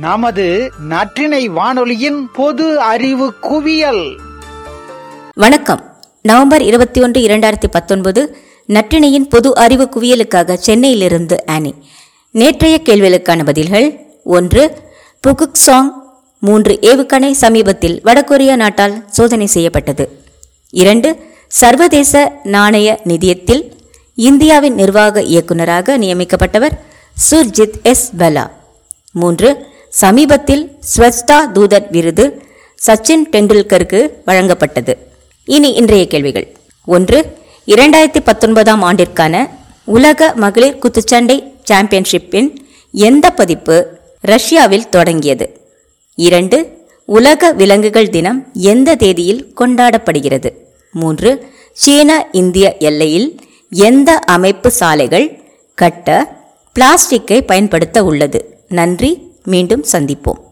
நமது நற்றினை வானொலியின் பொது அறிவு குவியல். வணக்கம். நவம்பர் இருபத்தி ஒன்று இரண்டாயிரத்தி பத்தொன்பது நற்றினையின் பொது அறிவு குவியலுக்காக சென்னையிலிருந்து ஆனி. நேற்றைய கேள்விகளுக்கான பதில்கள் ஒன்று புகுக் சாங் மூன்று ஏவுகணை சமீபத்தில் வடகொரியா நாட்டால் சோதனை செய்யப்பட்டது. இரண்டு சர்வதேச நாணய நிதியத்தில் இந்தியாவின் நிர்வாக இயக்குநராக நியமிக்கப்பட்டவர் சுர்ஜித் எஸ். பலா. மூன்று சமீபத்தில் ஸ்வச்தா தூதர் விருது சச்சின் டெண்டுல்கருக்கு வழங்கப்பட்டது. இனி இன்றைய கேள்விகள். ஒன்று இரண்டாயிரத்தி பத்தொன்பதாம் ஆண்டிற்கான உலக மகளிர் குத்துச்சண்டை சாம்பியன்ஷிப்பின் எந்த பதிப்பு ரஷ்யாவில் தொடங்கியது? இரண்டு உலக விலங்குகள் தினம் எந்த தேதியில் கொண்டாடப்படுகிறது? மூன்று சீன இந்திய எல்லையில் எந்த அமைப்பு சாலைகள் கட்ட பிளாஸ்டிக்கை பயன்படுத்த உள்ளது? நன்றி. மீண்டும் சந்திப்போம்.